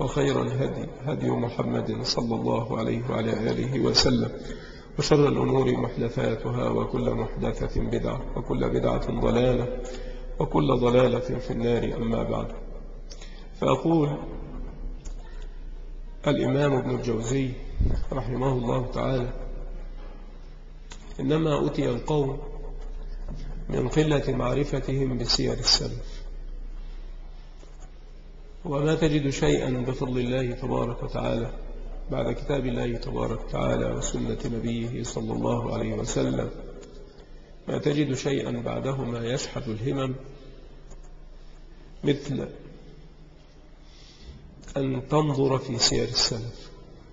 وخير الهدي هدي محمد صلى الله عليه وعلى آله وسلم. وشر الأمور محدثاتها وكل محدثة بدعة وكل بدعة ضلالة وكل ضلالة في النار أما بعد. فأقول الإمام ابن الجوزي رحمه الله تعالى إنما أتي القوم من قلة معرفتهم بسير السلف وما تجد شيئا بفضل الله تبارك وتعالى بعد كتاب الله تبارك وتعالى وسنة نبيه صلى الله عليه وسلم. ما تجد شيئا بعدهما يشحذ الهمم مثل أن تنظر في سير السلف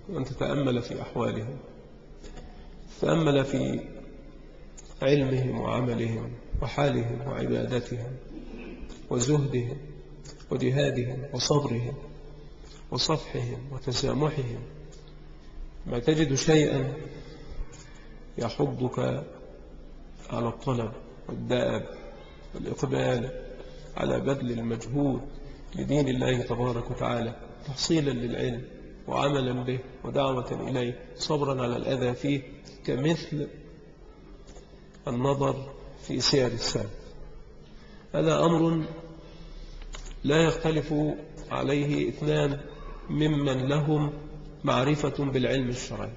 وأن تتأمل في أحوالهم تأمل في علمهم وعملهم وحالهم وعبادتهم وزهدهم. وجهادهم وصبرهم وصفحهم وتسامحهم ما تجد شيئا يحضك على الطلب والدأب والإقبال على بذل المجهود لدين الله تبارك وتعالى تحصيلا للعلم وعملا به ودعوة إليه صبرا على الأذى فيه كمثل النظر في سير السلف هذا أمر لا يختلف عليه اثنان ممن لهم معرفة بالعلم الشرعي.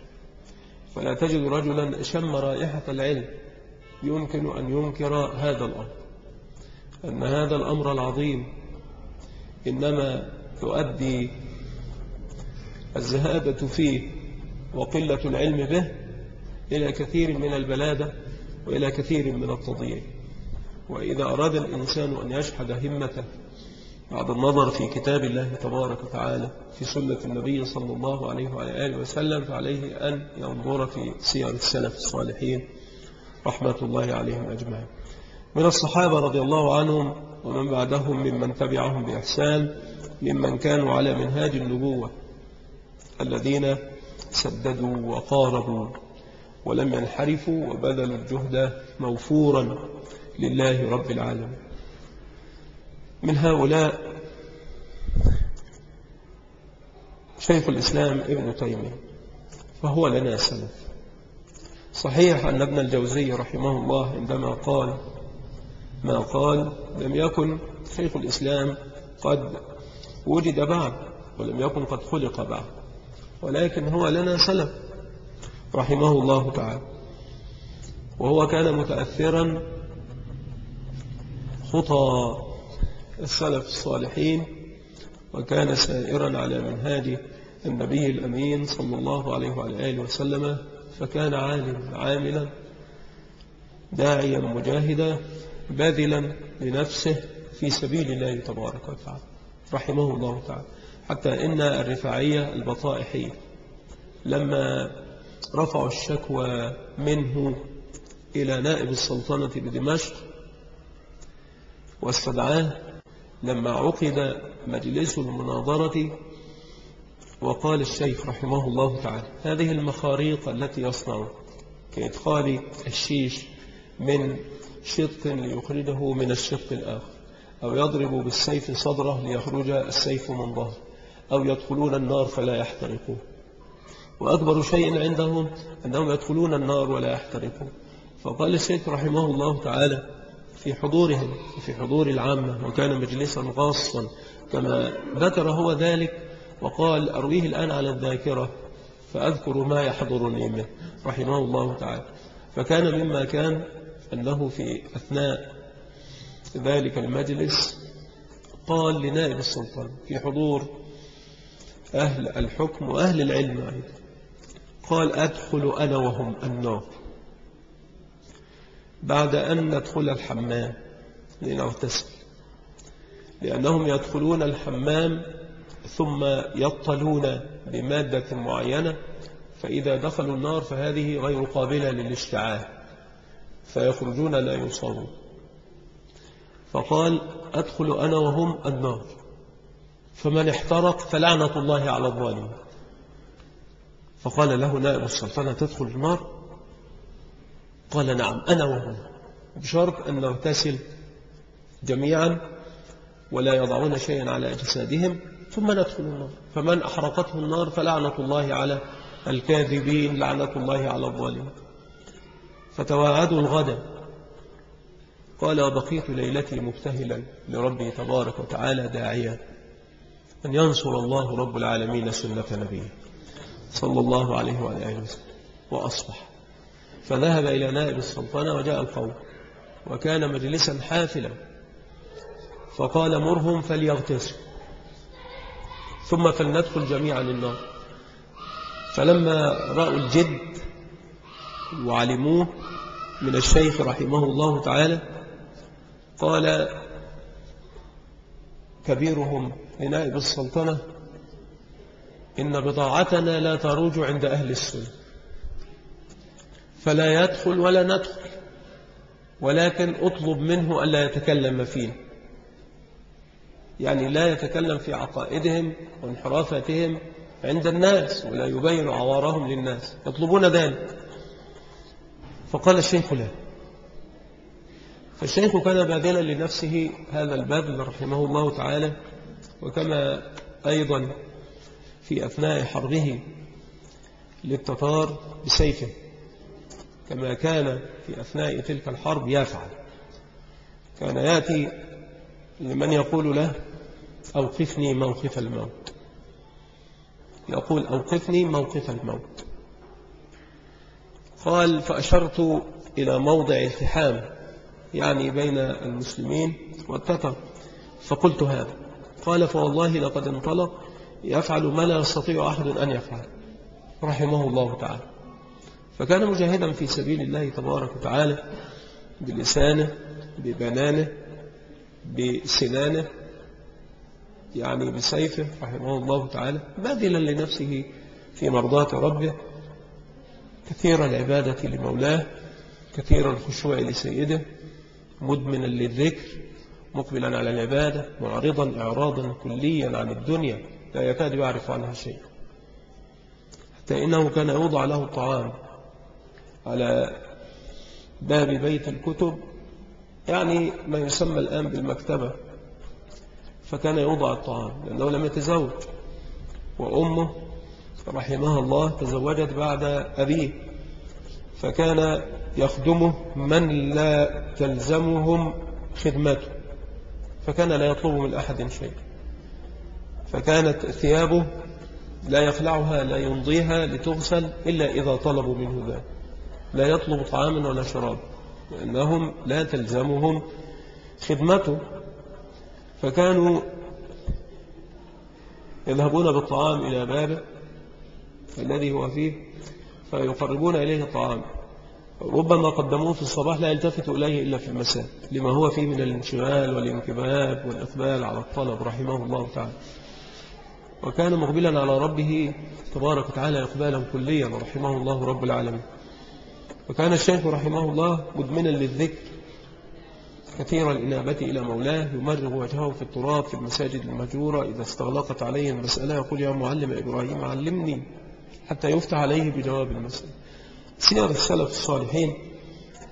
فلا تجد رجلا شم رائحة العلم يمكن أن ينكر هذا الأمر أن هذا الأمر العظيم إنما تؤدي الزهادة فيه وقلة العلم به إلى كثير من البلادة وإلى كثير من التضييع. وإذا أراد الإنسان أن يشحذ همته بعد النظر في كتاب الله تبارك وتعالى في سنة النبي صلى الله عليه وعلى آله وسلم فعليه أن ينظر في سير السلف الصالحين. رحمة الله عليهم أجمعين. من الصحابة رضي الله عنهم ومن بعدهم ممن تبعهم بإحسان ممن كانوا على منهاج النبوة الذين سددوا وقاربوا ولم ينحرفوا وبذلوا الجهد موفورا لله رب العالمين. من هؤلاء شيخ الإسلام ابن تيمية فهو لنا سلف صحيح أن ابن الجوزي رحمه الله عندما قال ما قال لم يكن شيخ الإسلام قد وجد بعد ولم يكن قد خلق بعد ولكن هو لنا سلف رحمه الله تعالى. وهو كان متأثرا خطى السلف الصالحين وكان سائرا على منهاج النبي الأمين صلى الله عليه وعلى آله وسلم فكان عالم عاملا داعيا مجاهدا باذلا لنفسه في سبيل الله تبارك وتعالى. رحمه الله تعالى. حتى إن الرفاعية البطائحية لما رفعوا الشكوى منه إلى نائب السلطنة بدمشق واستدعاه لما عقد مجلس المناظرة وقال الشيخ رحمه الله تعالى هذه المخاريق التي يصنع كإدخال الشيش من شق ليخرجه من الشق الآخر أو يضرب بالسيف صدرة ليخرج السيف من ظهر أو يدخلون النار فلا يحترقون. وأكبر شيء عندهم أنهم يدخلون النار ولا يحترقون. فقال الشيخ رحمه الله تعالى في حضورهم في حضور العامة وكان مجلسا خاصا كما ذكر هو ذلك وقال أرويه الآن على الذاكرة فأذكر ما يحضرني منه. رحمه الله تعالى. فكان مما كان أنه في أثناء ذلك المجلس قال لنائب السلطان في حضور أهل الحكم وأهل العلم أيضا قال أدخل أنا وهم النار. بعد أن ندخل الحمام لنغتسل. لأنهم يدخلون الحمام ثم يطلون بمادة معينة فإذا دخلوا النار فهذه غير قابلة للاشتعال فيخرجون لا يصابون. فقال أدخل أنا وهم النار. فمن احترق فلعنة الله على الظالمين. فقال له نائب السلطنة تدخل النار؟ قال نعم أنا وهم بشرط أن نغتسل جميعا ولا يضعون شيئا على أجسادهم ثم ندخل النار. فمن أحرقته النار فلعنة الله على الكاذبين لعنة الله على الظالمين. فتواعدوا الغد قال وبقيت ليلتي مبتهلا لربي تبارك وتعالى داعيا أن ينصر الله رب العالمين سنة نبيه. صلى الله عليه وعلى آله وسلم. وأصبح. فذهب إلى نائب السلطنة وجاء القوم وكان مجلسا حافلا فقال مرهم فليغتسلوا ثم فلندخل جميعا النار. فلما رأوا الجد وعلموه من الشيخ رحمه الله تعالى قال كبيرهم لنائب السلطنة إن بضاعتنا لا تروج عند أهل السنة. فلا يدخل ولا ندخل. ولكن أطلب منه ألا يتكلم فيه. يعني لا يتكلم في عقائدهم وانحرافتهم عند الناس ولا يبين عوارهم للناس. يطلبون ذلك. فقال الشيخ لا فالشيخ كان باذلا لنفسه هذا البذل رحمه الله تعالى وكما أيضا في أثناء حربه للتتار بسيفه. كما كان في أثناء تلك الحرب يفعل كان يأتي لمن يقول له أوقفني موقف الموت. يقول أوقفني موقف الموت. قال فأشرت إلى موضع التحام يعني بين المسلمين والتتر فقلت هذا. قال فوالله لقد انطلق يفعل ما لا يستطيع أحد أن يفعل. رحمه الله تعالى. فكان مجاهدا في سبيل الله تبارك وتعالى بلسانه ببنانه بسنانه يعني بسيفه رحمه الله تعالى باذلا لنفسه في مرضاة ربه. كثير العبادة لمولاه كثير الخشوع لسيده مدمنا للذكر مقبلا على العبادة معرضا إعراضا كليا عن الدنيا. لا يكاد يعرف عنها شيء. حتى إنه كان يوضع له الطعام على باب بيت الكتب يعني ما يسمى الآن بالمكتبة فكان يوضع الطعام لأنه لم يتزوج وأمه رحمها الله تزوجت بعد أبيه فكان يخدمه من لا تلزمهم خدمته فكان لا يطلب من أحد شيء فكانت ثيابه لا يخلعها لا يمضيها لتغسل إلا إذا طلبوا منه ذلك. لا يطلب طعاما ولا شراب لأنهم لا تلزمهم خدمته. فكانوا يذهبون بالطعام إلى بابه الذي هو فيه فيقربون إليه الطعام. ربما قدموه في الصباح لا يلتفتوا إليه إلا في المساء لما هو فيه من الانشغال والانكباب والإقبال على الطلب رحمه الله تعالى. وكان مقبلا على ربه تبارك وتعالى إقبالا كليا رحمه الله رب العالمين. وكان الشيخ رحمه الله مدمنا للذكر كثير الإنابة إلى مولاه يمرغ وجهه في التراب في المساجد المهجورة إذا استغلقت عليه المسألة يقول يا معلم إبراهيم علمني حتى يفتح عليه بجواب المسألة. سير السلف الصالحين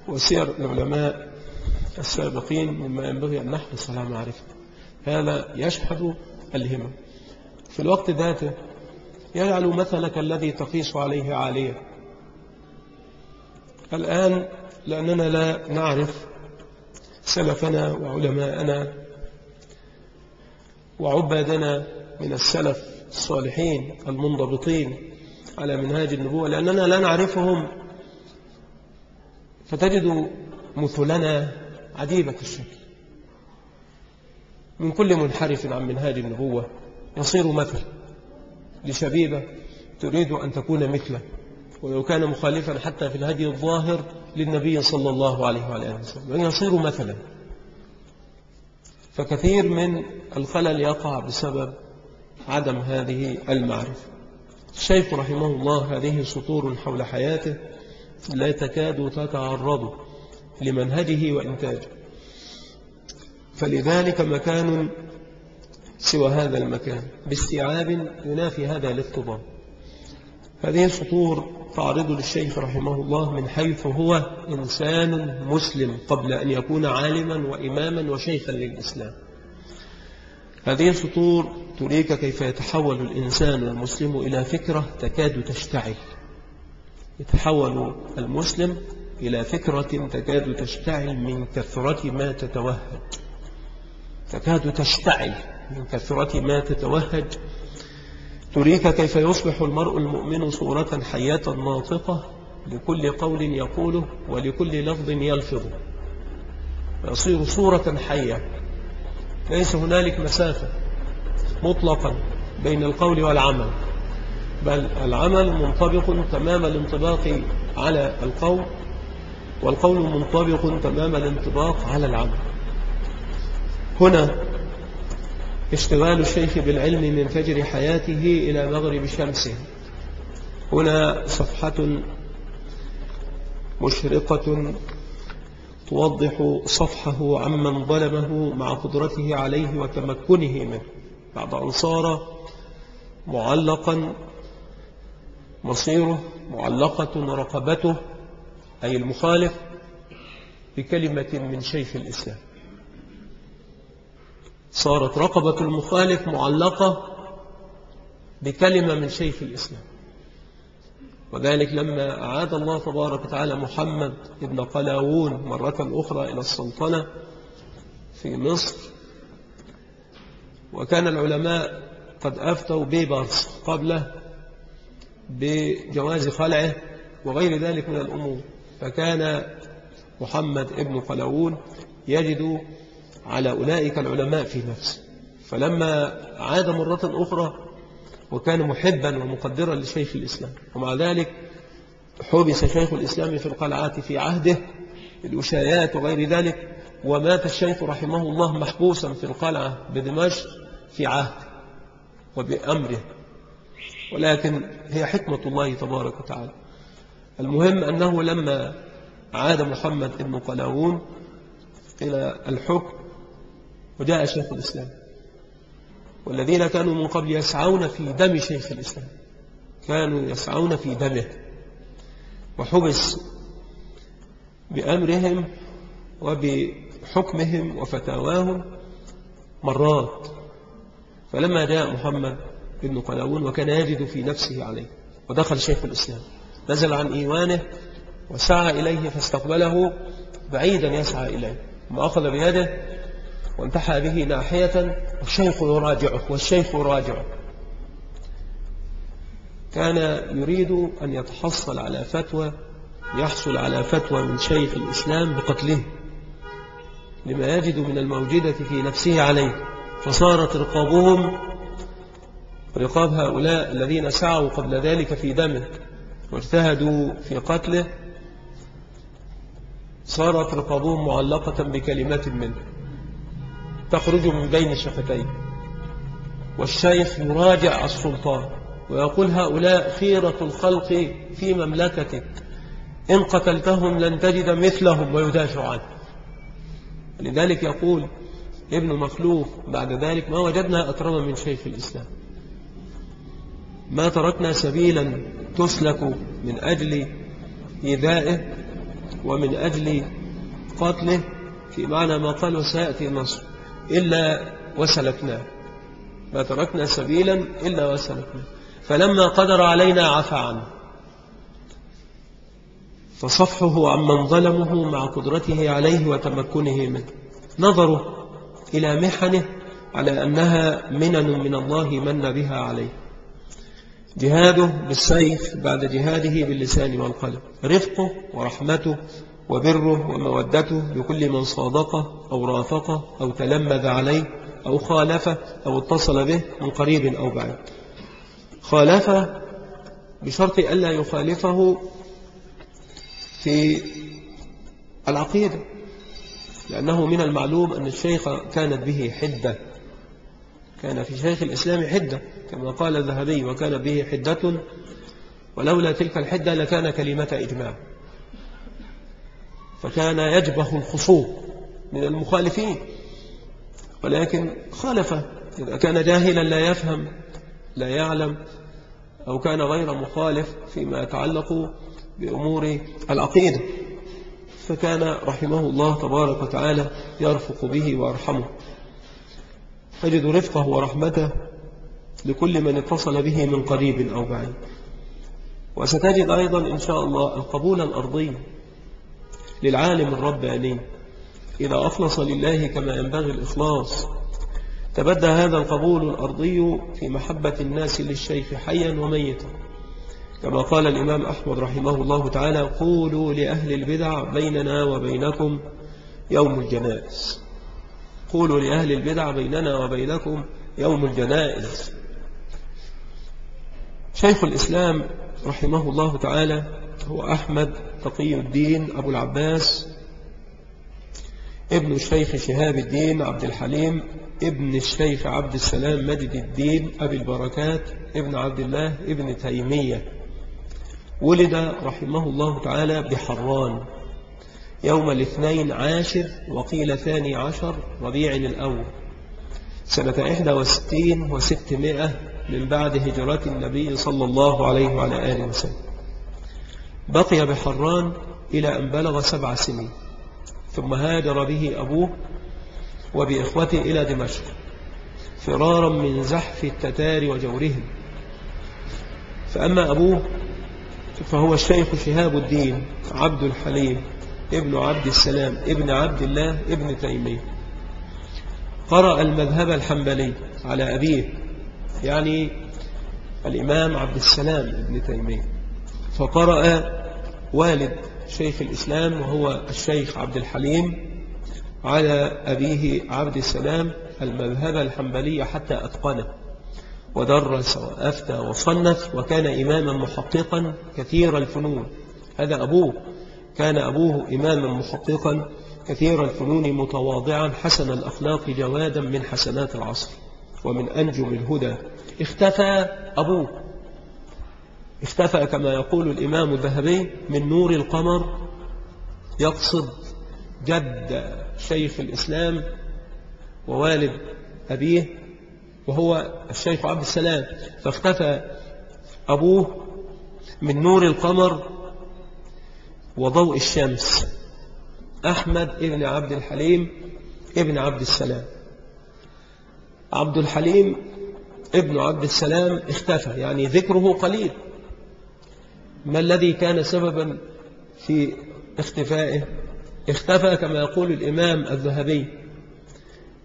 وسير العلماء السابقين مما ينبغي أن نحرص على معرفة. هذا يشحذ الهمم. في الوقت ذاته يجعل مثلك الذي تقيس عليه عالية. الآن لأننا لا نعرف سلفنا وعلماءنا وعبادنا من السلف الصالحين المنضبطين على منهاج النبوة لأننا لا نعرفهم. فتجد مثلنا عجيبة الشكل. من كل منحرف عن منهاج النبوة يصير مثل لشبيبة تريد أن تكون مثله. ولو كان مخالفا حتى في الهدي الظاهر للنبي صلى الله عليه وعلى وسلم. يصير مثلا. فكثير من الخلل يقع بسبب عدم هذه المعرفة. الشيخ رحمه الله هذه سطور حول حياته لا تكاد تتعرض لمنهجه وإنتاجه. فلذلك مكان سوى هذا المكان. باستيعاب ينافي هذا الاقتضاء. هذه السطور تعرض للشيخ رحمه الله من حيث هو إنسان مسلم قبل أن يكون عالما وإماما وشيخا للإسلام. هذه السطور تريك كيف يتحول الإنسان المسلم إلى فكرة تكاد تشتعل. يتحول المسلم إلى فكرة تكاد تشتعل من كثرة ما تتوهج. تكاد تشتعل من كثرة ما تتوهج تريك كيف يصبح المرء المؤمن صورة حياة ناطقة لكل قول يقوله ولكل لفظ يلفظه. يصير صورة حية. ليس هنالك مسافة مطلقا بين القول والعمل بل العمل منطبق تمام الانطباق على القول والقول منطبق تمام الانطباق على العمل. هنا اشتغال الشيخ بالعلم من فجر حياته إلى مغرب شمسه. هنا صفحة مشرقة توضح صفحه عمن ظلمه مع قدرته عليه وتمكنه منه. بعد أن صار معلقا مصيره معلقة رقبته أي المخالف بكلمة من شيخ الإسلام. صارت رقبة المخالف معلقة بكلمة من شيخ الإسلام. وذلك لما أعاد الله تبارك وتعالى محمد ابن قلاوون مرة أخرى إلى السلطنة في مصر. وكان العلماء قد أفتوا بيبرس قبله بجواز خلعه وغير ذلك من الأمور. فكان محمد ابن قلاوون يجد على أولئك العلماء في نفسه. فلما عاد مرة أخرى وكان محبا ومقدرا لشيخ الإسلام ومع ذلك حبس شيخ الإسلام في القلعات في عهده الوشايات وغير ذلك ومات الشيخ رحمه الله محبوسا في القلعة بدمشق في عهد وبأمره. ولكن هي حكمة الله تبارك وتعالى. المهم أنه لما عاد محمد بن قلاوون إلى الحكم وجاء شيخ الإسلام. والذين كانوا من قبل يسعون في دم شيخ الإسلام. كانوا يسعون في دمه. وحبس بأمرهم وبحكمهم وفتاواهم مرات. فلما جاء محمد بن قلاون وكان يجد في نفسه عليه ودخل شيخ الإسلام. نزل عن إيوانه وسعى إليه فاستقبله بعيدا يسعى إليه. وأخذ بيده وانتحى به ناحية والشيخ يراجعه والشيخ يراجعه كان يريد أن يتحصل على فتوى يحصل على فتوى من شيخ الإسلام بقتله لما يجد من الموجودة في نفسه عليه. فصارت رقابهم رقاب هؤلاء الذين سعوا قبل ذلك في دمه واجتهدوا في قتله. صارت رقابهم معلقة بكلمات منه. تخرج من بين شفتيه والشيخ يراجع السلطان ويقول هؤلاء خيرة الخلق في مملكتك. إن قتلتهم لن تجد مثلهم ويدافع عنه لذلك يقول ابن مخلوف بعد ذلك ما وجدنا أكرم من شيخ الإسلام. ما تركنا سبيلا تسلك من أجل إيذائه ومن أجل قتله في معنى ما قال وسيأتي النصر. إلا وسلكناه. ما تركنا سبيلا إلا وسلكناه. فلما قدر علينا عفى عنه. فصفحه عمن ظلمه مع قدرته عليه وتمكنه منه. نظره إلى محنه على أنها منن من الله من بها عليه. جهاده بالسيف بعد جهاده باللسان والقلب رفقه ورحمته وبره ومودته لكل من صادقه أو رافقه أو تلمذ عليه أو خالفه أو اتصل به من قريب أو بعيد. خالفه بشرط ألا يخالفه في العقيدة لأنه من المعلوم أن الشيخ كانت به حدة. كان في شيخ الإسلام حدة كما قال الذهبي وكان به حدة ولولا تلك الحدة لكان كلمة إجماع. فكان يجبه الخصوم من المخالفين. ولكن خالف. إذا كان جاهلا لا يفهم لا يعلم أو كان غير مخالف فيما يتعلق بأمور العقيدة. فكان رحمه الله تبارك وتعالى يرفق به ويرحمه. تجد رفقه ورحمته لكل من اتصل به من قريب أو بعيد. وستجد أيضا إن شاء الله القبول الأرضي للعالم الرباني إذا أخلص لله كما ينبغي الإخلاص. تبدى هذا القبول الأرضي في محبة الناس للشيخ حيا وميتا. كما قال الإمام أحمد رحمه الله تعالى قولوا لأهل البدع بيننا وبينكم يوم الجنائز. قولوا لأهل البدع بيننا وبينكم يوم الجنائز. شيخ الإسلام رحمه الله تعالى هو أحمد تقي الدين أبو العباس ابن الشيخ شهاب الدين عبد الحليم ابن الشيخ عبد السلام مجد الدين أبي البركات ابن عبد الله ابن تيمية. ولد رحمه الله تعالى بحران. يوم الاثنين عاشر وقيل ثاني عشر ربيع الأول. سنة إحدى وستين وستمائة من بعد هجرة النبي صلى الله عليه وعلى آله وسلم. بقي بحران إلى أن بلغ سبع سنين ثم هاجر به أبوه وبإخوته إلى دمشق فرارا من زحف التتار وجورهم. فأما أبوه فهو الشيخ شهاب الدين عبد الحليم ابن عبد السلام ابن عبد الله ابن تيمية. قرأ المذهب الحنبلي على أبيه يعني الإمام عبد السلام ابن تيمية. فقرأ والد شيخ الإسلام وهو الشيخ عبد الحليم على أبيه عبد السلام المذهب الحنبلي حتى أتقنه. ودرس وأفتى وصنف وكان إماما محققا كثير الفنون. هذا أبوه. كان أبوه إماما محققا كثير الفنون متواضعا حسن الأخلاق جوادا من حسنات العصر ومن أنجم الهدى. اختفى أبوه. اختفى كما يقول الإمام الذهبي من نور القمر يقصد جد شيخ الإسلام ووالد أبيه وهو الشيخ عبد السلام. فاختفى أبوه من نور القمر وضوء الشمس أحمد ابن عبد الحليم ابن عبد السلام. عبد الحليم ابن عبد السلام اختفى يعني ذكره قليل. ما الذي كان سببا في اختفائه؟ اختفى كما يقول الإمام الذهبي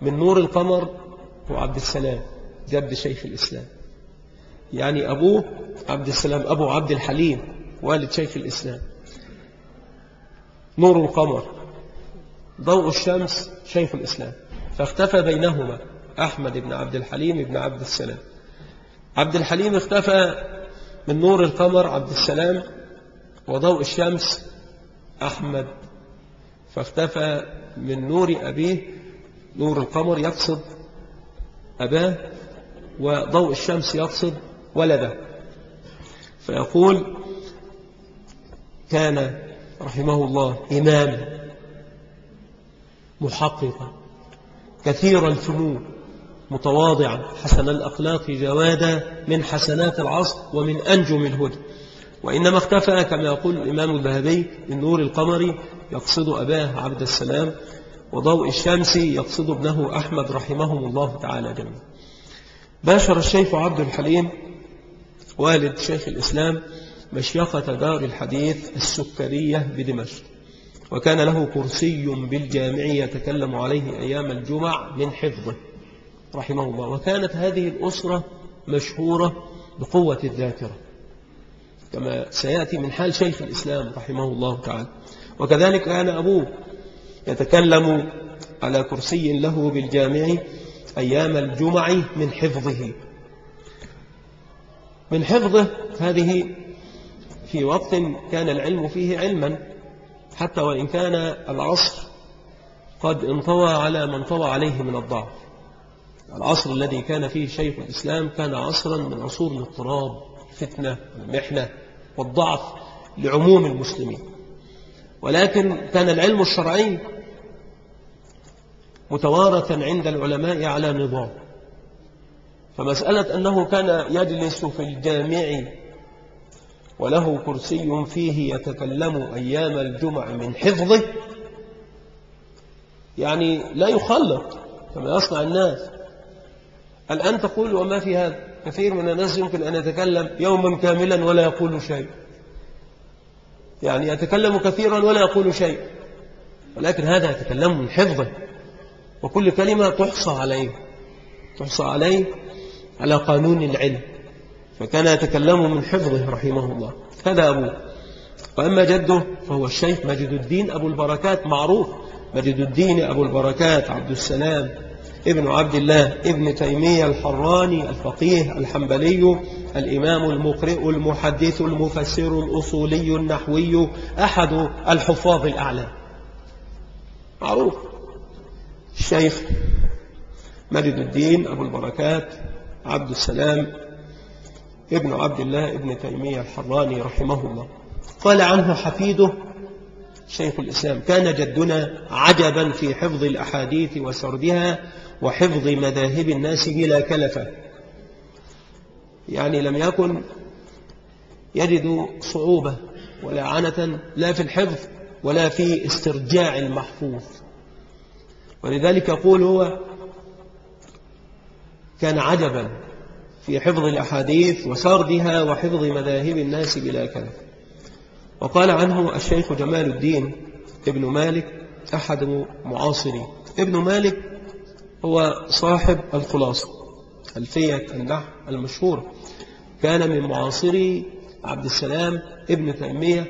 من نور القمر هو عبد السلام جد شيخ الإسلام. يعني أبوه عبد السلام أبو عبد الحليم والد شيخ الإسلام. نور القمر ضوء الشمس شيخ الإسلام. فاختفى بينهما أحمد بن عبد الحليم بن عبد السلام. عبد الحليم اختفى من نور القمر عبد السلام وضوء الشمس أحمد. فاختفى من نور أبيه نور القمر يقصد أباه وضوء الشمس يقصد ولده. فيقول كان رحمه الله إمام محققا كثير الفنون متواضعا حسن الأخلاق جوادا من حسنات العصر ومن أنجم الهدى وإنما اختفى كما يقول الإمام الذهبي من نور القمر يقصد أباه عبد السلام وضوء الشمس يقصد ابنه أحمد رحمهم الله تعالى جميعا. باشر الشيخ عبد الحليم والد شيخ الإسلام مشيخة دار الحديث السكرية بدمشق. وكان له كرسي بالجامع يتكلم عليه أيام الجمع من حفظه. رحمه الله وكانت هذه الأسرة مشهورة بقوة الذاكرة. كما سيأتي من حال شيخ الإسلام رحمه الله تعالى. وكذلك كان أبوه يتكلم على كرسي له بالجامع أيام الجمع من حفظه. من حفظه هذه في وقت كان العلم فيه علما حتى وإن كان العصر قد انطوى على من طوى عليه من الضعف. العصر الذي كان فيه شيخ الإسلام كان عصرا من عصور الاضطراب الفتنة والمحنة والضعف لعموم المسلمين. ولكن كان العلم الشرعي متوارثا عند العلماء على نظام. فمسألة أنه كان يجلس في الجامع وله كرسي فيه يتكلم أيام الجمع من حفظه يعني لا يخلط كما يصنع الناس. الآن تقول وما في هذا؟ كثير من الناس يمكن أن يتكلم يوما كاملا ولا يقول شيء. يعني يتكلم كثيرا ولا يقول شيء. ولكن هذا يتكلم من حفظه. وكل كلمة تحصى عليه. تحصى عليه على قانون العلم. فكان يتكلم من حفظه رحمه الله. هذا أبوه. وأما جده فهو الشيخ مجد الدين أبو البركات معروف. مجد الدين أبو البركات عبد السلام. ابن عبد الله ابن تيمية الحراني الفقيه الحنبلي الإمام المقرئ المحدث المفسر الأصولي النحوي أحد الحفاظ الأعلى. معروف. الشيخ مجد الدين أبو البركات عبد السلام ابن عبد الله ابن تيمية الحراني رحمه الله. قال عنه حفيده شيخ الإسلام كان جدنا عجبا في حفظ الأحاديث وسردها وحفظ مذاهب الناس بلا كلفة. يعني لم يكن يجد صعوبة ولا عنة لا في الحفظ ولا في استرجاع المحفوظ. ولذلك يقول هو كان عجبا في حفظ الأحاديث وسردها وحفظ مذاهب الناس بلا كلف وقال عنه الشيخ جمال الدين ابن مالك أحد معاصري ابن مالك هو صاحب الخلاصة ألفية النحو المشهور. كان من معاصري عبد السلام ابن تيمية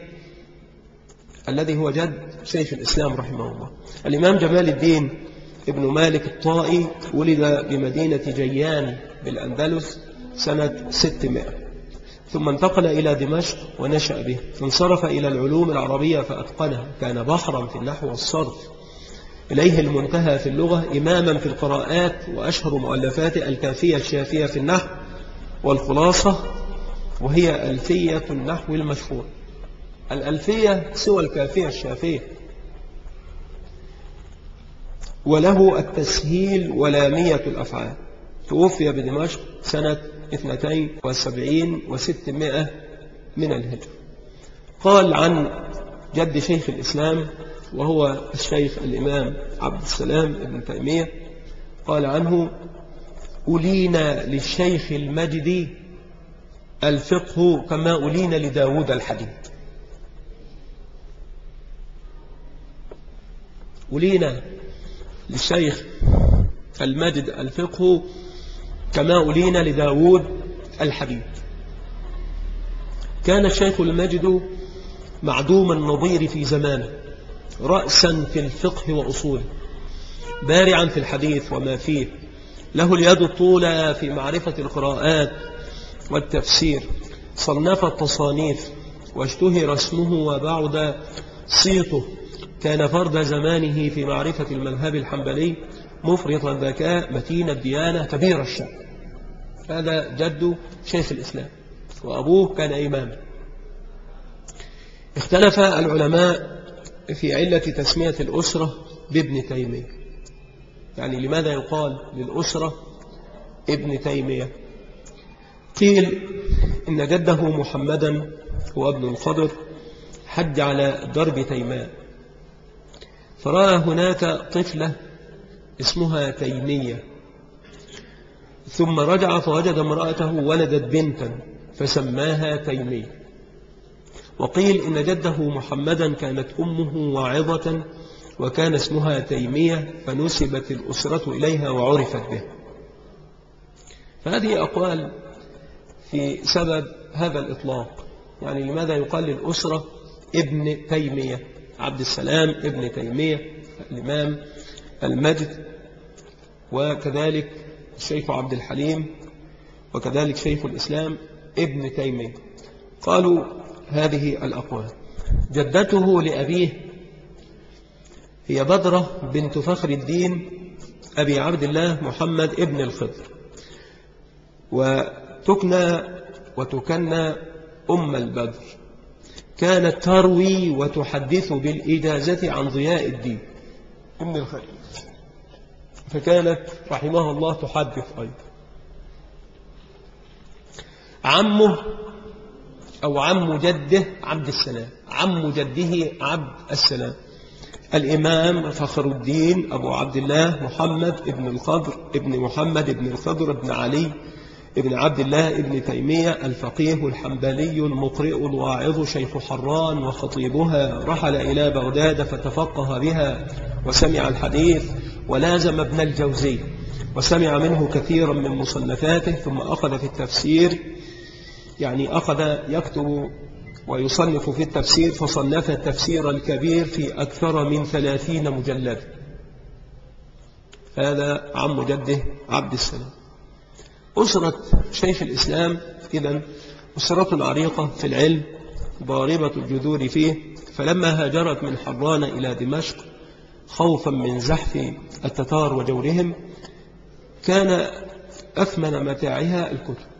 الذي هو جد شيخ الإسلام رحمه الله. الإمام جمال الدين ابن مالك الطائي ولد بمدينة جيان بالأندلس سنة 600 ثم انتقل إلى دمشق ونشأ به. فانصرف إلى العلوم العربية فأتقنها كان بحرا في النحو والصرف. إليه المنتهى في اللغة إماما في القراءات وأشهر مؤلفات الكافية الشافية في النحو والخلاصة وهي ألفية النحو المشهور. الألفية سوى الكافية الشافية. وله التسهيل ولامية الأفعال. توفي بدمشق سنة 72 وستمائة من الهجر قال عن جد شيخ الإسلام وهو الشيخ الإمام عبد السلام ابن تيمية قال عنه أولينا للشيخ المجدي الفقه كما أولينا لداود الحديد أولينا للشيخ المجد الفقه كما أولينا لداود الحديد كان الشيخ المجد معدوم النظير في زمانه. رأسا في الفقه وأصوله بارعا في الحديث وما فيه. له اليد الطولى في معرفة القراءات والتفسير. صنف التصانيف واشتهر اسمه وبعد صيته. كان فرد زمانه في معرفة المذهب الحنبلي مفرط الذكاء متين الديانة كبير الشأن. هذا جد شيخ الإسلام. وأبوه كان إماما. اختلف العلماء في علة تسمية الأسرة بابن تيمية. يعني لماذا يقال للأسرة ابن تيمية؟ قيل إن جده محمدا هو ابن الخضر حج على درب تيمان فرأى هناك طفلة اسمها تيمية. ثم رجع فوجد امرأته ولدت بنتا فسماها تيمية. وقيل إن جده محمدا كانت أمه واعظة وكان اسمها تيمية فنسبت الأسرة إليها وعرفت به. فهذه أقوال في سبب هذا الإطلاق. يعني لماذا يقال للأسرة ابن تيمية؟ عبد السلام ابن تيمية الإمام المجد وكذلك الشيخ عبد الحليم وكذلك شيخ الإسلام ابن تيمية. قالوا هذه الأقوال. جدته لأبيه هي بدرة بنت فخر الدين أبي عبد الله محمد ابن الخضر. وتكنى وتكنى أم البدر. كانت تروي وتحدث بالإجازة عن ضياء الدين. ابن الخليل فكانت رحمها الله تحدث أيضا. عمه أو عم جده عبد السلام. عم جده عبد السلام. الإمام فخر الدين أبو عبد الله محمد ابن الخضر ابن محمد ابن الخضر ابن علي ابن عبد الله ابن تيمية الفقيه الحنبلي المقرئ الواعظ شيخ حران وخطيبها. رحل إلى بغداد فتفقه بها وسمع الحديث ولازم ابن الجوزي. وسمع منه كثيرا من مصنفاته ثم أخذ في التفسير يعني أخذ يكتب ويصنف في التفسير فصنف التفسير الكبير في أكثر من ثلاثين مجلد. هذا عم جده عبد السلام. أسرة شيخ الإسلام إذا أسرة عريقة في العلم ضاربة الجذور فيه. فلما هاجرت من حران إلى دمشق خوفا من زحف التتار وجورهم كان أثمن متاعها الكتب.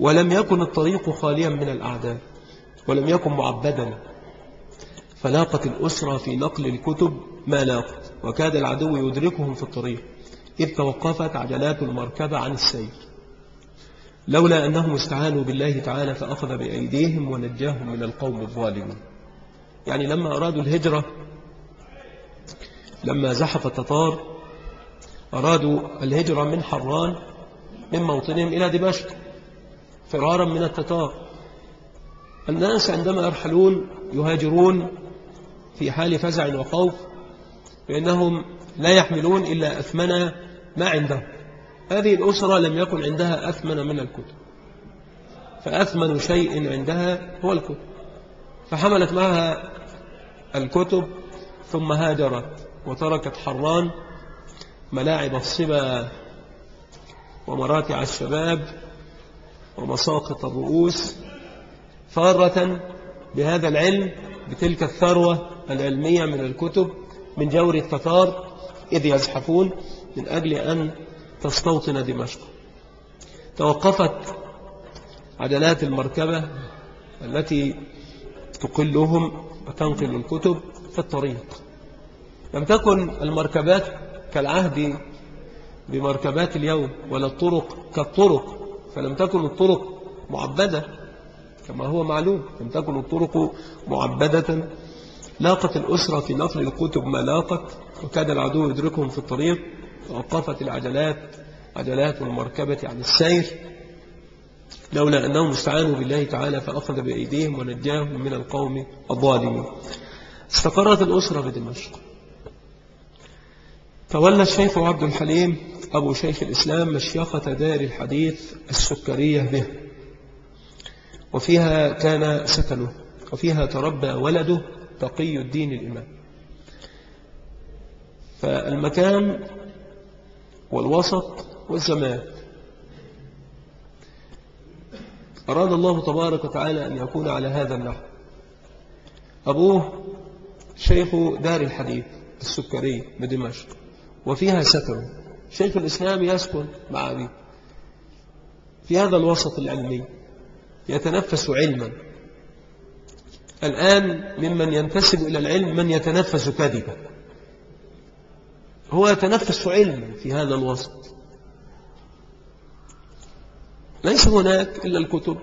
ولم يكن الطريق خاليا من الأعداء ولم يكن معبدا. فلاقت الأسرة في نقل الكتب ما لاقت وكاد العدو يدركهم في الطريق إذ توقفت عجلات المركبة عن السير لولا أنهم استعانوا بالله تعالى فأخذ بأيديهم ونجاهم من القوم الظالمين. يعني لما أرادوا الهجرة لما زحف التتار أرادوا الهجرة من حران من موطنهم إلى دمشق. فرارا من التتار. الناس عندما يرحلون يهاجرون في حال فزع وخوف فإنهم لا يحملون إلا أثمن ما عندهم. هذه الأسرة لم يكن عندها أثمن من الكتب. فأثمن شيء عندها هو الكتب. فحملت معها الكتب ثم هاجرت وتركت حران ملاعب الصبا ومراتع الشباب ومساقط الرؤوس فارة بهذا العلم بتلك الثروة العلمية من الكتب من جور التتار إذ يزحفون من أجل أن تستوطن دمشق. توقفت عجلات المركبة التي تقلهم وتنقل الكتب في الطريق. لم تكن المركبات كالعهد بمركبات اليوم ولا الطرق كالطرق فلم تكن الطرق معبدة كما هو معلوم لم تكن الطرق معبدة. لاقت الأسرة في نقل الكتب ما لاقت وكاد العدو يدركهم في الطريق. وقفت العجلات عجلات المركبة عن السير. لولا أنهم استعانوا بالله تعالى فأخذ بأيديهم ونجاهم من القوم الظالمين. استقرت الأسرة بدمشق تولى الشيخ عبد الحليم أبو شيخ الإسلام مشيخة دار الحديث السكرية به. وفيها كان سكنه وفيها تربى ولده تقي الدين الإمام. فالمكان والوسط والزمان. أراد الله تبارك وتعالى أن يكون على هذا النحو. أبوه شيخ دار الحديث السكري بدمشق. وفيها سكن شيخ الإسلام يسكن مع أبيه في هذا الوسط العلمي يتنفس علما. الآن ممن ينتسب إلى العلم من يتنفس كذبا. هو يتنفس علما في هذا الوسط. ليس هناك إلا الكتب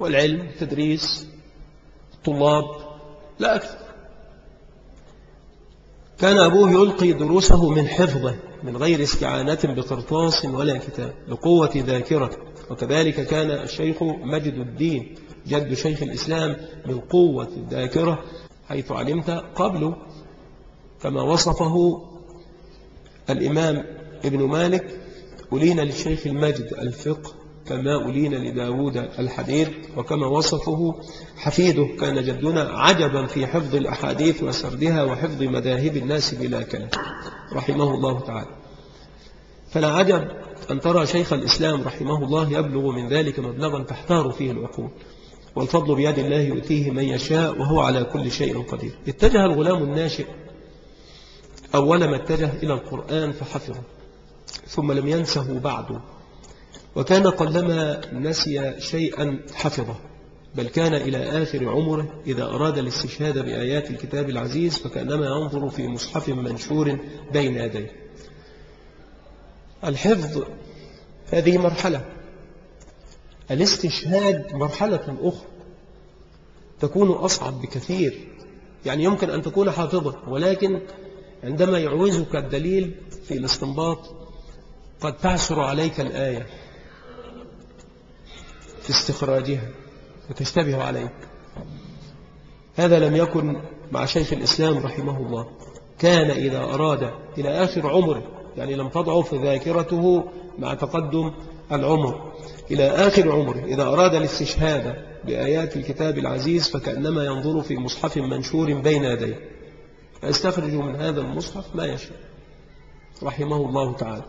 والعلم تدريس طلاب لا أكثر. كان أبوه يلقي دروسه من حفظه من غير استعانة بقرطاس ولا كتاب لقوة ذاكرة. وكذلك كان الشيخ مجد الدين جد شيخ الإسلام من قوة الذاكرة حيث علمت قبله كما وصفه الإمام ابن مالك ألين للشيخ المجد الفقه كما ألين لداود الحديث وكما وصفه حفيده كان جدنا عجبا في حفظ الأحاديث وسردها وحفظ مذاهب الناس بلا كلام. رحمه الله تعالى. فلا عجب أن ترى شيخ الإسلام رحمه الله يبلغ من ذلك مبلغا تحتار فيه العقول. والفضل بيد الله يؤتيه من يشاء وهو على كل شيء قدير. اتجه الغلام الناشئ أول ما اتجه إلى القرآن فحفظه. ثم لم ينسه بعد. وكان قلما نسي شيئا حفظه بل كان إلى آخر عمره إذا أراد الاستشهاد بآيات الكتاب العزيز فكأنما ينظر في مصحف منشور بين يديه. الحفظ هذه مرحلة. الاستشهاد مرحلة أخرى تكون أصعب بكثير. يعني يمكن أن تكون حافظة ولكن عندما يعوزك الدليل في الاستنباط قد تعسر عليك الآية. في استخراجها وتشتبه عليك. هذا لم يكن مع شيخ الإسلام رحمه الله. كان إذا أراد إلى آخر عمره يعني لم تضعف ذاكرته مع تقدم العمر. إلى آخر عمره إذا أراد الاستشهاد بآيات الكتاب العزيز فكأنما ينظر في مصحف منشور بين يديه. فيستخرج من هذا المصحف ما يشاء. رحمه الله تعالى.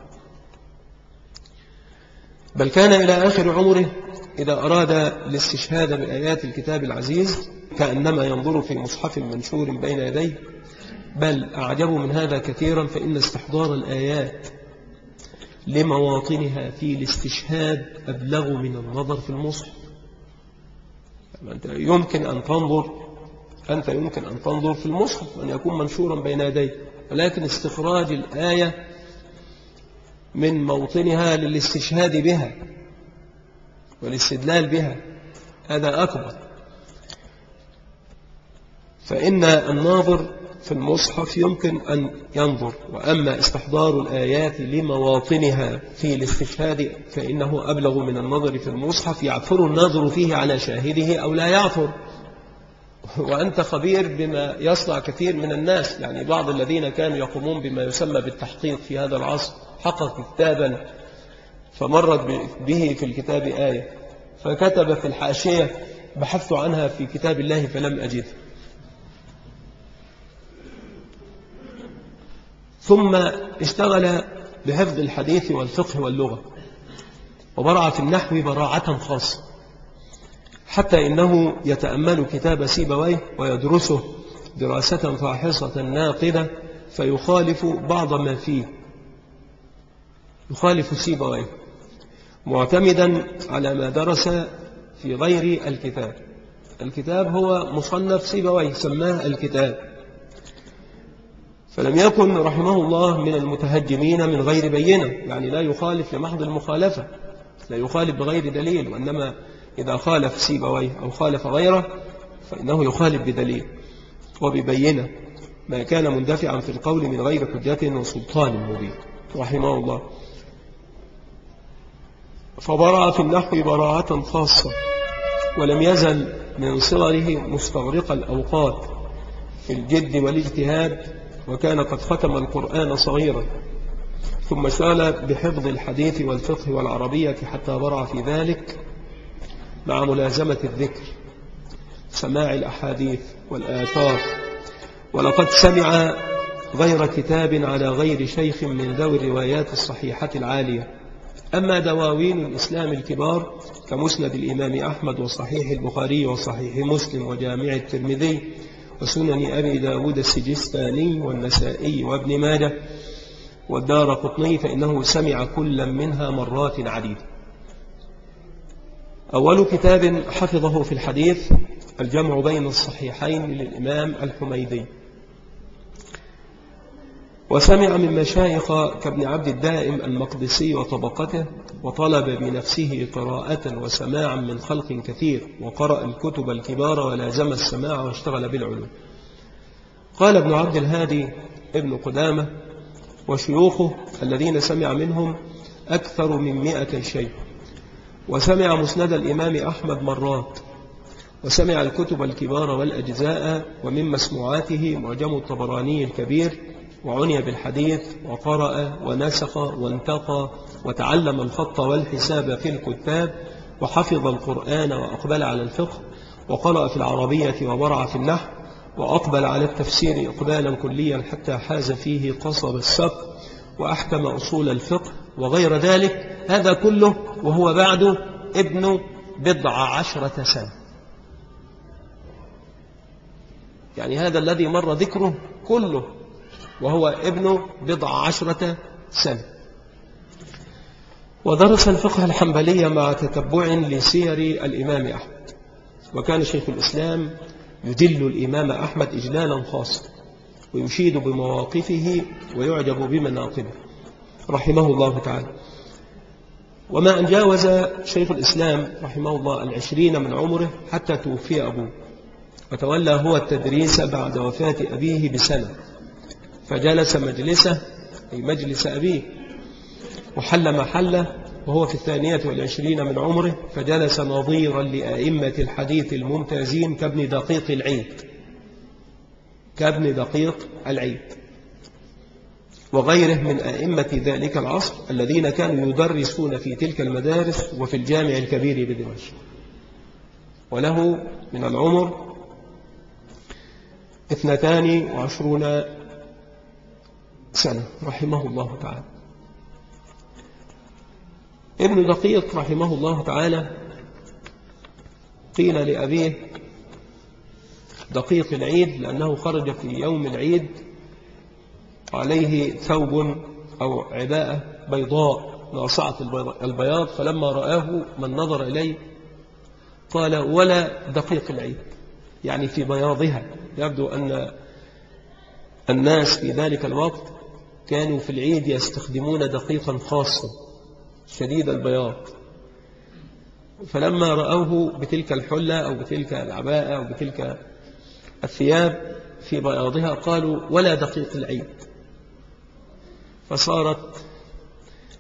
بل كان إلى آخر عمره إذا أراد الاستشهاد بآيات الكتاب العزيز كأنما ينظر في مصحف منشور بين يديه بل أعجب من هذا كثيرا فإن استحضار الآيات لمواطنها في الاستشهاد أبلغ من النظر في المصحف. أنت يمكن أن تنظر أنت يمكن أن تنظر في المصحف أن يكون منشورا بين يديك ولكن استخراج الآية من موطنها للاستشهاد بها والاستدلال بها هذا أكبر. فإن الناظر في المصحف يمكن أن ينظر وأما استحضار الآيات لمواطنها في الاستشهاد فإنه أبلغ من النظر في المصحف يعثر الناظر فيه على شاهده أو لا يعثر. وأنت خبير بما يصنع كثير من الناس يعني بعض الذين كانوا يقومون بما يسمى بالتحقيق في هذا العصر حقق كتابا فمرت به في الكتاب آية فكتب في الحاشية بحثت عنها في كتاب الله فلم أجدها ثم اشتغل بحفظ الحديث والفقه واللغة وبرع في النحو براعة خاصة حتى إنه يتأمل كتاب سيبويه ويدرسه دراسة فاحصة ناقدة فيخالف بعض ما فيه. يخالف سيبويه. معتمدا على ما درس في غير الكتاب. الكتاب هو مصنف سيبويه سماه الكتاب. فلم يكن رحمه الله من المتهجمين من غير بينة يعني لا يخالف لمحض المخالفة لا يخالف بغير دليل وإنما إذا خالف سيبويه أو خالف غيره فإنه يخالف بدليل وببينة. ما كان مندفعا في القول من غير حجة وسلطان مبين. رحمه الله. فبرع في النحو براعة خاصة ولم يزل من صغره مستغرق الأوقات. في الجد والاجتهاد وكان قد ختم القرآن صغيرا. ثم سال بحفظ الحديث والفقه والعربية حتى برع في ذلك مع ملازمة الذكر سماع الأحاديث والآثار. ولقد سمع غير كتاب على غير شيخ من ذوي الروايات الصحيحة العالية. أما دواوين الإسلام الكبار كمسند الإمام أحمد وصحيح البخاري وصحيح مسلم وجامع الترمذي وسنن أبي داود السجستاني والنسائي وابن ماجه والدار قطني فإنه سمع كل منها مرات عديدة أول كتاب حفظه في الحديث الجمع بين الصحيحين للإمام الحميدي. وسمع من مشايخ كابن عبد الدائم المقدسي وطبقته وطلب بنفسه قراءة وسماعا من خلق كثير وقرأ الكتب الكبار ولازم السماع واشتغل بالعلوم. قال ابن عبد الهادي ابن قدامة وشيوخه الذين سمع منهم أكثر من مئة شيء. وسمع مسند الإمام أحمد مرات. وسمع الكتب الكبار والأجزاء ومن مسموعاته معجم الطبراني الكبير وعني بالحديث وقرأ ونسخ وانتقى وتعلم الخط والحساب في الكتاب وحفظ القرآن وأقبل على الفقه وقرأ في العربية وبرع في النحو وأقبل على التفسير إقبالا كليا حتى حاز فيه قصب السق وأحكم أصول الفقه وغير ذلك. هذا كله وهو بعد ابن بضع عشرة سنة. يعني هذا الذي مر ذكره كله وهو ابنه بضع عشرة سنة. ودرس الفقه الحنبلي مع تتبع لسير الإمام أحمد. وكان شيخ الإسلام يدل الإمام أحمد إجلالا خاصا ويشيد بمواقفه ويعجب بمناقبه. رحمه الله تعالى. وما أن جاوز شيخ الإسلام رحمه الله العشرين من عمره حتى توفي أبوه. وتولى هو التدريس بعد وفاة أبيه بسنة. فجلس مجلسه أي مجلس أبيه وحل محله وهو في الثانية والعشرين من عمره فجلس نظيرا لأئمة الحديث الممتازين كابن دقيق العيد. كابن دقيق العيد. وغيره من أئمة ذلك العصر الذين كانوا يدرسون في تلك المدارس وفي الجامع الكبير بدمشق. وله من العمر اثنتان وعشرون سنة رحمه الله تعالى. ابن دقيق رحمه الله تعالى قيل لأبيه دقيق العيد لأنه خرج في يوم العيد عليه ثوب أو عباءة بيضاء ناصعة البياض فلما رآه من نظر إليه قال ولا دقيق العيد. يعني في بياضها. يبدو أن الناس في ذلك الوقت كانوا في العيد يستخدمون دقيقا خاصا شديد البياض. فلما رأوه بتلك الحلة أو بتلك العباءة أو بتلك الثياب في بياضها قالوا ولا دقيق العيد. فصارت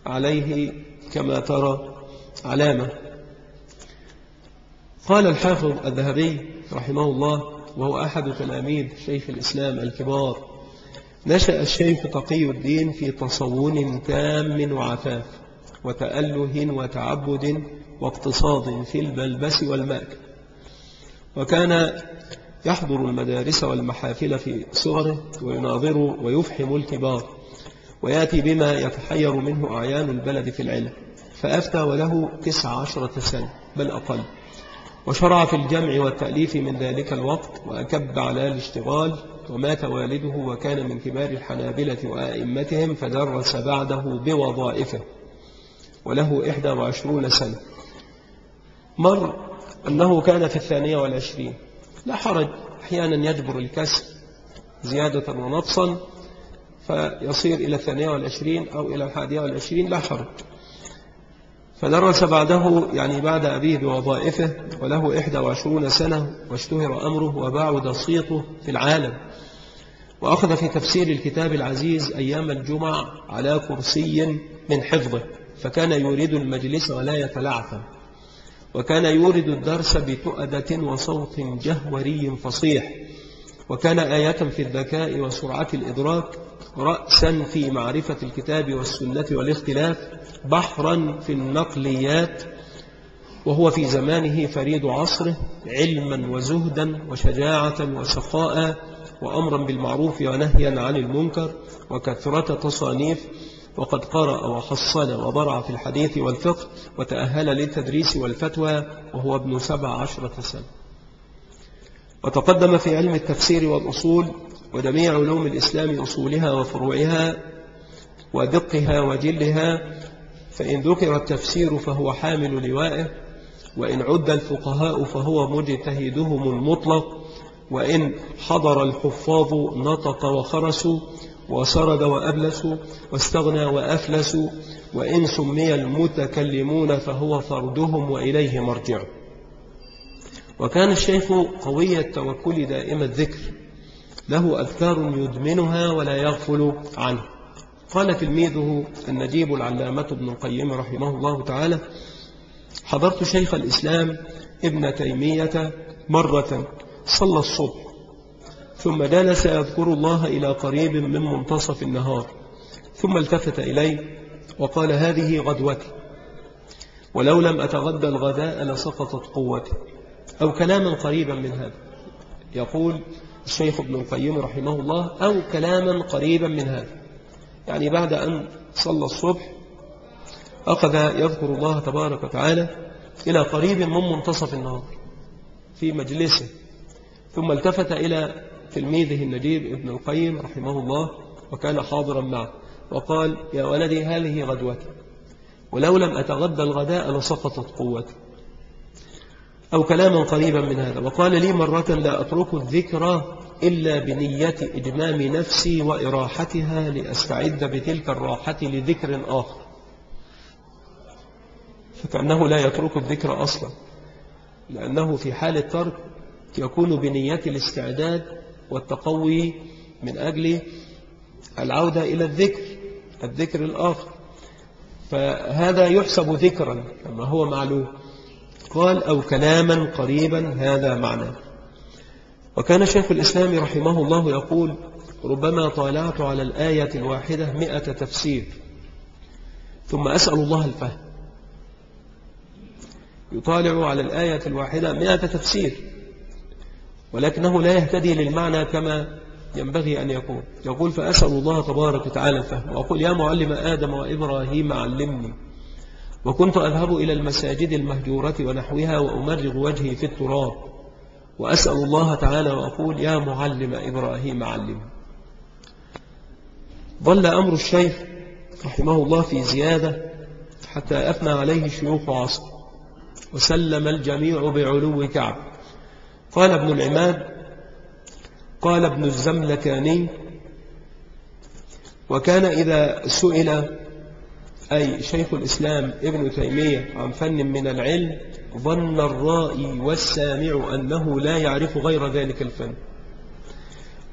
عليه كما ترى علامة. قال الحافظ الذهبي رحمه الله وهو أحد تلاميذ شيخ الإسلام الكبار نشأ الشيخ تقي الدين في تصون تام وعفاف وتأله وتعبد واقتصاد في الملبس والمأكل وكان يحضر المدارس والمحافل في صغره ويناظر ويفحم الكبار ويأتي بما يتحير منه أعيان البلد في العلم. فأفتى وله تسع عشرة سنة بل أقل. وشرع في الجمع والتأليف من ذلك الوقت وأكب على الاشتغال ومات والده وكان من كبار الحنابلة وآئمتهم فدرس بعده بوظائفه وله إحدى وعشرون سنة. مر أنه كان في الثانية والعشرين. لا حرج أحيانا يجبر الكسر زيادة ونقصا فيصير إلى الثانية والعشرين أو إلى الحادية والعشرين لا حرج. فدرس بعده يعني بعد أبيه بوظائفه وله إحدى وعشرون سنة واشتهر أمره وبعد صيته في العالم. وأخذ في تفسير الكتاب العزيز أيام الجمع على كرسي من حفظه فكان يريد المجلس ولا يتلعثم. وكان يورد الدرس بتؤدة وصوت جهوري فصيح. وكان آية في الذكاء وسرعة الإدراك رأسا في معرفة الكتاب والسنة والاختلاف بحرا في النقليات وهو في زمانه فريد عصره علما وزهدا وشجاعة وسخاء وأمرا بالمعروف ونهيا عن المنكر وكثرة تصانيف وقد قرأ وحصل وبرع في الحديث والفقه وتأهل للتدريس والفتوى وهو ابن سبع عشرة سنة. وتقدم في علم التفسير والأصول وجميع علوم الإسلام أصولها وفروعها ودقها وجلها فإن ذكر التفسير فهو حامل لوائه وإن عد الفقهاء فهو مجتهدهم المطلق وإن حضر الحفاظ نطق وخرسوا وسرد وأبلسوا واستغنى وأفلسوا وإن سمي المتكلمون فهو فردهم وإليه مرجع. وكان الشيخ قوي التوكل دائم الذكر. له أذكار يدمنها ولا يغفل عنه. قال تلميذه النجيب العلامة ابن القيم رحمه الله تعالى حضرت شيخ الإسلام ابن تيمية مرة صلى الصبح ثم جلس يذكر الله إلى قريب من منتصف النهار ثم التفت إلي وقال هذه غدوتي ولو لم أتغدى الغداء لسقطت قوتي. أو كلاما قريبا من هذا يقول الشيخ ابن القيم رحمه الله أو كلاما قريبا من هذا. يعني بعد أن صلى الصبح أخذ يذكر الله تبارك وتعالى إلى قريب من منتصف النهار في مجلسه ثم التفت إلى تلميذه النجيب ابن القيم رحمه الله وكان حاضرا معه وقال يا ولدي هذه غدوتي ولو لم أتغدى الغداء لسقطت قوتي أو كلاما قريبا من هذا. وقال لي مرة لا أترك الذكرى إلا بنية إجمام نفسي وإراحتها لأستعد بتلك الراحة لذكر آخر. فكأنه لا يترك الذكر أصلا. لأنه في حال الترك يكون بنية الاستعداد والتقوي من أجل العودة إلى الذكر الذكر الآخر. فهذا يحسب ذكرا كما هو معلوم. قال أو كلاما قريبا هذا معنى. وكان شيخ الإسلام رحمه الله يقول ربما طالعت على الآية الواحدة مئة تفسير ثم أسأل الله الفهم. يطالع على الآية الواحدة مئة تفسير ولكنه لا يهتدي للمعنى كما ينبغي أن يكون يقول فأسأل الله تبارك وتعالى الفهم. وأقول يا معلم آدم وإبراهيم علمني. وكنت أذهب إلى المساجد المهجورة ونحوها وأمرغ وجهي في التراب وأسأل الله تعالى وأقول يا معلم إبراهيم علمني ظل أمر الشيخ رحمه الله في زيادة حتى أثنى عليه شيوخ عصر وسلم الجميع بعلو كعب. قال ابن العماد قال ابن الزملكاني وكان إذا سئل أي شيخ الإسلام ابن تيمية عن فن من العلم ظن الرائي والسامع أنه لا يعرف غير ذلك الفن.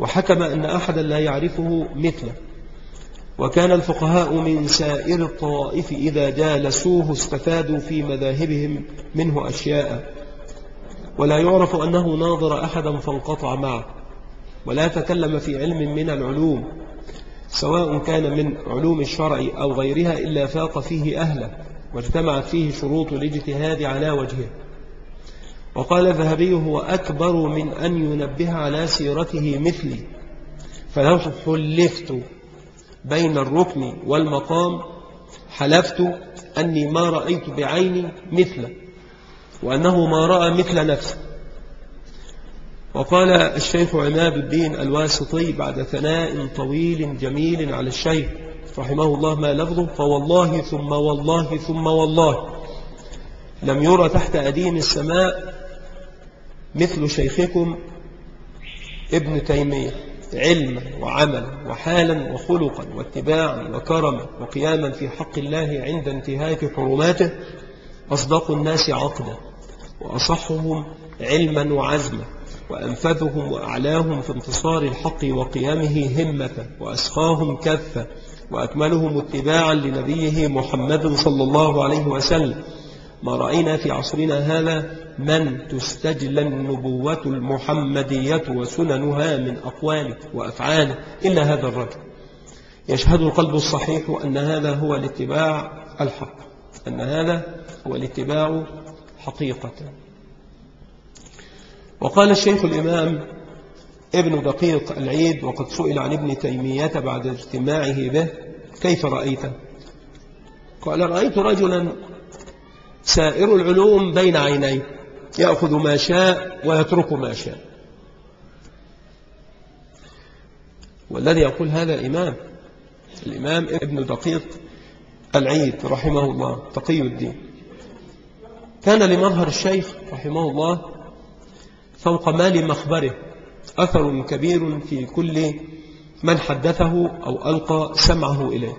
وحكم أن أحدا لا يعرفه مثله. وكان الفقهاء من سائر الطوائف إذا جالسوه استفادوا في مذاهبهم منه أشياء. ولا يعرف أنه ناظر أحدا فانقطع معه. ولا تكلم في علم من العلوم. سواء كان من علوم الشرع أو غيرها إلا فاق فيه أهله واجتمعت فيه شروط الاجتهاد على وجهه. وقال الذهبي هو أكبر من أن ينبه على سيرته مثلي. فلو حلفت بين الركن والمقام حلفت أني ما رأيت بعيني مثله وأنه ما رأى مثل نفسه. وقال الشيخ عماد الدين الواسطي بعد ثناء طويل جميل على الشيخ رحمه الله ما لفظه فوالله ثم والله ثم والله. لم يرى تحت أديم السماء مثل شيخكم ابن تيمية علما وعملا وحالا وخلقا واتباعا وكرما وقياما في حق الله عند انتهاك حرماته أصدق الناس عقدا وأصحهم علما وعزما. وأنفذهم وأعلاهم في انتصار الحق وقيامه همة وأسخاهم كفة وأكملهم اتباعا لنبيه محمد صلى الله عليه وسلم. ما رأينا في عصرنا هذا من تستجلى النبوة المحمدية وسننها من أقواله وأفعاله إلا هذا الرجل. يشهد القلب الصحيح أن هذا هو الاتباع الحق. أن هذا هو الاتباع حقيقة. وقال الشيخ الإمام ابن دقيق العيد وقد سئل عن ابن تيمية بعد اجتماعه به كيف رأيته؟ قال رأيت رجلا سائر العلوم بين عينيه يأخذ ما شاء ويترك ما شاء. والذي يقول هذا إمام الإمام ابن دقيق العيد رحمه الله تقي الدين. كان لمظهر الشيخ رحمه الله فوق مال مخبره أثر كبير في كل من حدثه أو ألقى سمعه إليه.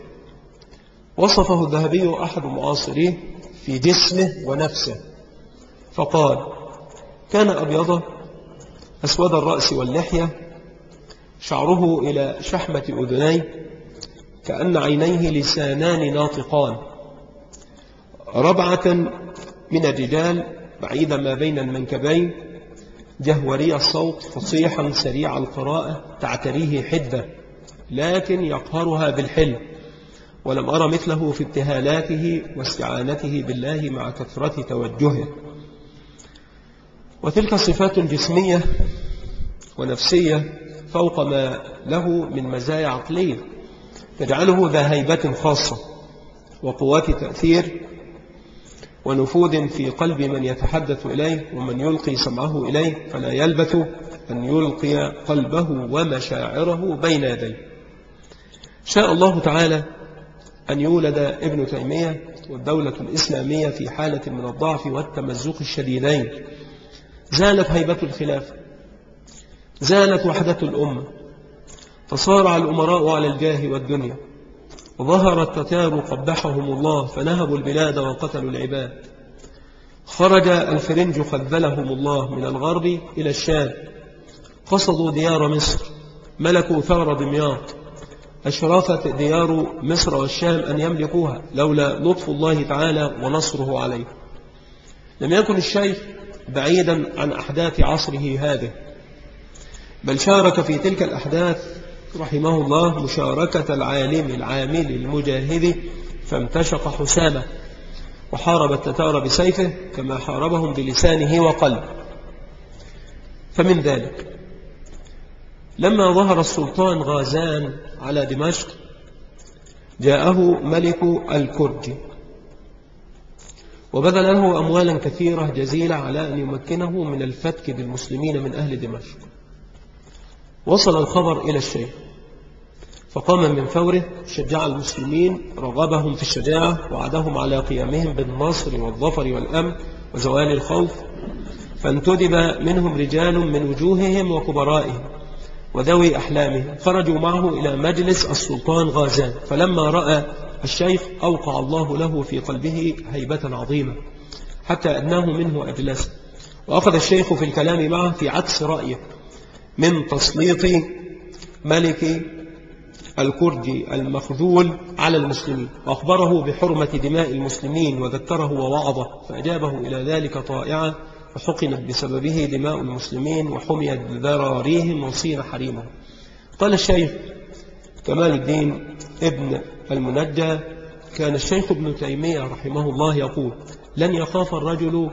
وصفه الذهبي أحد معاصريه في جسمه ونفسه فقال كان أبيض أسود الرأس واللحية شعره إلى شحمة أذنيه كأن عينيه لسانان ناطقان. ربعة من الرجال بعيدا ما بين المنكبين جهوري الصوت فصيحا سريع القراءة تعتريه حدة لكن يقهرها بالحلم. ولم أرى مثله في ابتهالاته واستعانته بالله مع كثرة توجهه. وتلك صفات جسمية ونفسية فوق ما له من مزايا عقلية تجعله ذا هيبة خاصة وقوات تأثير ونفوذ في قلب من يتحدث إليه ومن يلقي سمعه إليه فلا يلبث أن يلقي قلبه ومشاعره بين يديه. شاء الله تعالى أن يولد ابن تيمية والدولة الإسلامية في حالة من الضعف والتمزق الشديدين. زالت هيبة الخلافة زالت وحدة الأمة فصارع الأمراء على الجاه والدنيا. وظهر التتار قبحهم الله فنهبوا البلاد وقتلوا العباد. خرج الفرنج خذلهم الله من الغرب إلى الشام. قصدوا ديار مصر ملكوا ثار دمياط. أشرفت ديار مصر والشام أن يملكوها لولا لطف الله تعالى ونصره عليه. لم يكن الشيخ بعيدا عن أحداث عصره هذه. بل شارك في تلك الأحداث رحمه الله مشاركة العالم العامل المجاهد فامتشق حسامة وحارب التتار بسيفه كما حاربهم بلسانه وقلب فمن ذلك لما ظهر السلطان غازان على دمشق جاءه ملك الكرج وبذل له أموالا كثيرة جزيلة على أن يمكنه من الفتك بالمسلمين من أهل دمشق. وصل الخبر إلى الشيخ. فقام من فوره شجع المسلمين رغبهم في الشجاعة وعدهم على قيامهم بالنصر والظفر والأمن وزوال الخوف. فانتدب منهم رجال من وجوههم وكبرائهم وذوي أحلامهم. خرجوا معه إلى مجلس السلطان غازان. فلما رأى الشيخ أوقع الله له في قلبه هيبة عظيمة حتى أدناه منه أجلس. وأخذ الشيخ في الكلام معه في عكس رأيه. من تسليط ملك الكردي المخذول على المسلمين. وأخبره بحرمة دماء المسلمين وذكره ووعظه فأجابه إلى ذلك طائعا وحقنت بسببه دماء المسلمين وحميت ذراريهم وصين حريمهم. قال الشيخ كمال الدين ابن المنجى كان الشيخ ابن تيمية رحمه الله يقول لن يخاف الرجل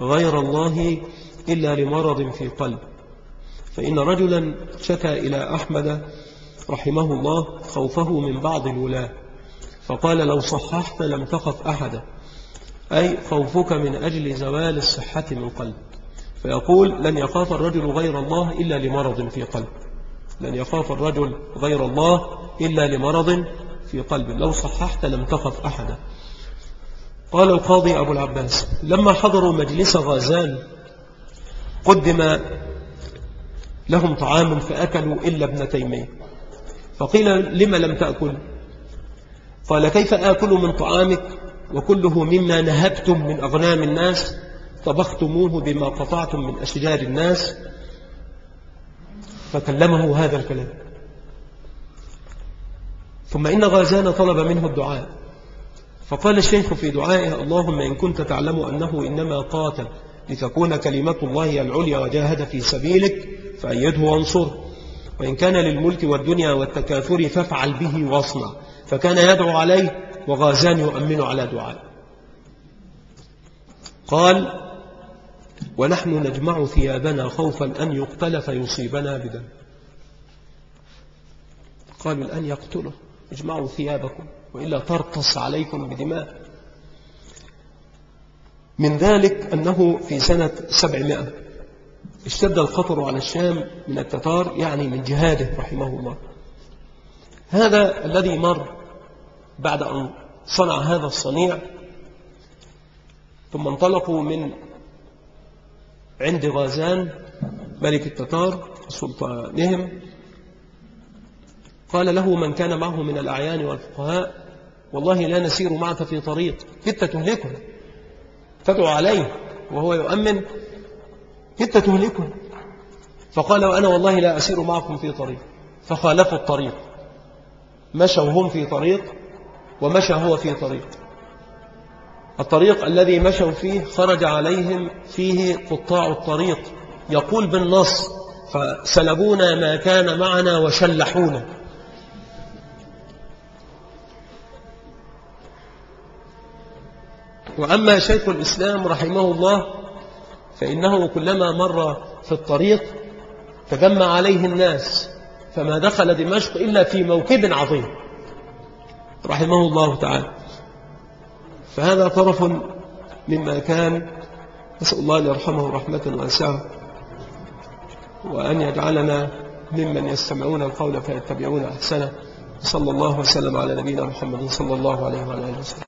غير الله إلا لمرض في قلب. فإن رجلا شكى إلى أحمد رحمه الله خوفه من بعض الولاة فقال لو صححت لم تخف أحدا أي خوفك من أجل زوال الصحة من قلب. فيقول لن يخاف الرجل غير الله إلا لمرض في قلب. لن يخاف الرجل غير الله إلا لمرض في قلب. لو صححت لم تخف أحدا قال القاضي أبو العباس لما حضروا مجلس غازان قدم لهم طعام فأكلوا إلا ابن تيمية. فقيل لما لم تأكل؟ قال كيف آكل من طعامك وكله مما نهبتم من أغنام الناس طبختموه بما قطعتم من أشجار الناس؟ فكلمه هذا الكلام. ثم إن غازان طلب منه الدعاء. فقال الشيخ في دعائه اللهم إن كنت تعلم أنه إنما قاتل. لتكون كلمة الله العليا وجاهد في سبيلك فأيده وانصره. وإن كان للملك والدنيا والتكاثر فافعل به واصنع فكان يدعو عليه وغازان يؤمن على دعاء قال ونحن نجمع ثيابنا خوفا أن يقتل فيصيبنا بدم. قالوا الآن يقتله اجمعوا ثيابكم وإلا ترتص عليكم بدماء. من ذلك أنه في سنة سبعمائة. اشتد الخطر على الشام من التتار يعني من جهاده رحمه الله. هذا الذي مر بعد أن صنع هذا الصنيع ثم انطلقوا من عند غازان ملك التتار سلطانهم قال له من كان معه من الأعيان والفقهاء والله لا نسير معك في طريق كدت تهلكنا. تدعو عليه وهو يؤمن. كدت تهلكنا فقال وأنا والله لا أسير معكم في طريق. فخالفوا الطريق. مشوا هم في طريق ومشى هو في طريق. الطريق الذي مشوا فيه خرج عليهم فيه قطاع الطريق. يقول بالنص فسلبونا ما كان معنا وشلحونا. وأما شيخ الإسلام رحمه الله فإنه كلما مر في الطريق تجمع عليه الناس فما دخل دمشق إلا في موكب عظيم رحمه الله تعالى. فهذا طرف مما كان نسأل الله أن يرحمه رحمة واسعة وأن يجعلنا ممن يستمعون القول فيتبعون أحسنه. صلى الله وسلم على نبينا محمد صلى الله عليه وعلى آله وسلم.